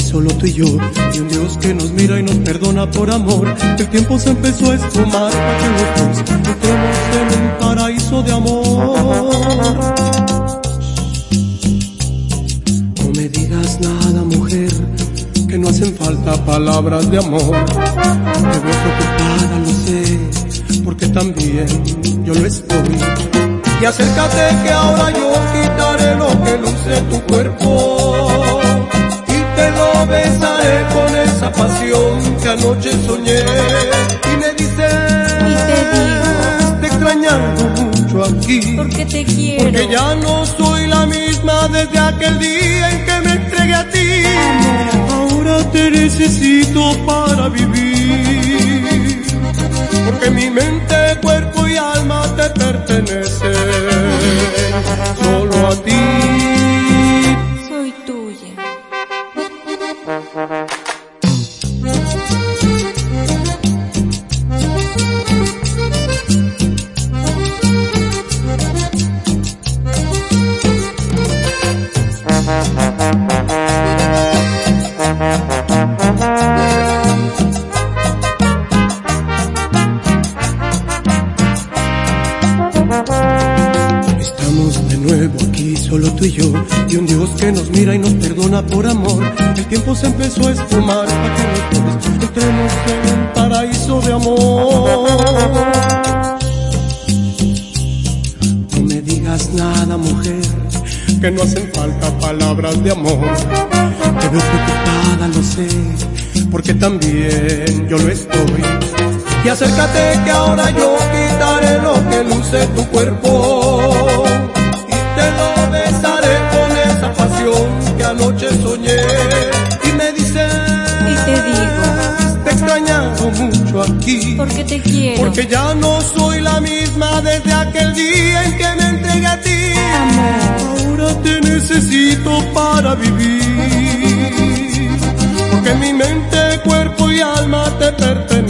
solo tú y yo, y un Dios que nos mira y nos perdona por amor. El tiempo se empezó a esfumar para que los dos entremos en un paraíso de amor. No me digas nada, mujer, que no hacen falta palabras de amor. Te veo preocupada, lo sé, porque también yo lo estoy. Y acércate que ahora yo esa pasión que anoche soñé. Y me dices, Y te digo, te extrañando mucho aquí. porque te quiero. Porque ya no soy la misma desde aquel día en que me entregué a ti. Ahora te necesito para vivir. Porque mi mente, solo tú y yo, y un Dios que nos mira y nos perdona por amor. El tiempo se empezó a esfumar para que los dos entremos en un paraíso de amor. No me digas nada, mujer, que no hacen falta palabras de amor. Te veo preocupada, lo sé, porque también yo lo estoy. Y acércate que ahora yo quitaré lo que luce tu cuerpo anoche soñé. Y me dices, Y te digo, te he extrañado mucho aquí. porque te quiero. Porque ya no soy la misma desde aquel día en que me entregué a ti. Amor. Ahora te necesito para vivir. Porque mi mente, cuerpo y alma te pertenecen.